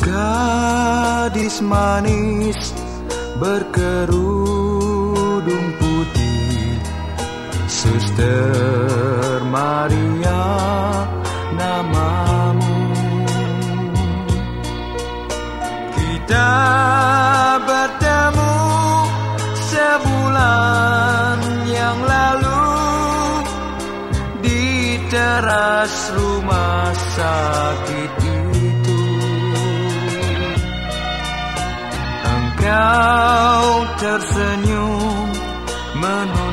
gadis manis berkerudung putih Suster Maria namamu. Kita bertemu sebulan yang lalu Di teras rumah sakit itu Engkau tersenyum menundukkan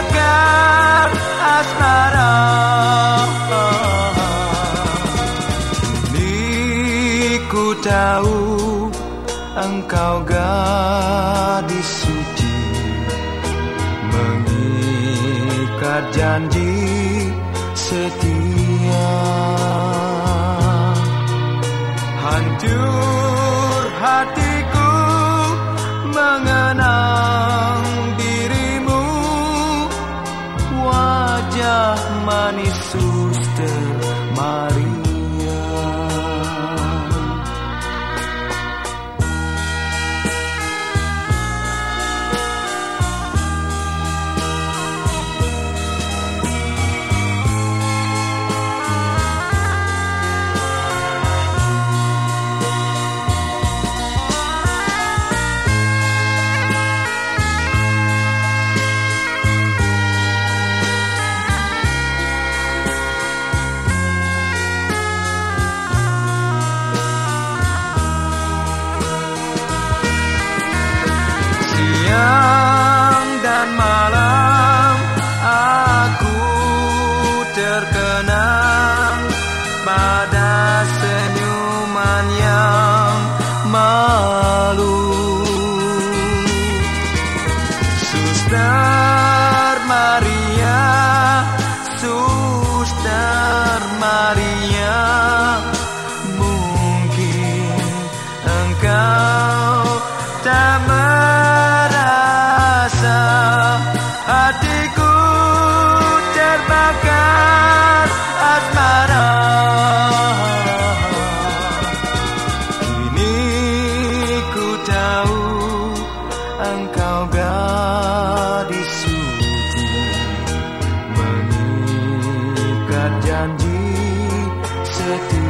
terbakar asmara. Tahu engkau gadis suci Mengikat janji setia. Hancur suster Maria engkau gadis suci Mengikat janji setia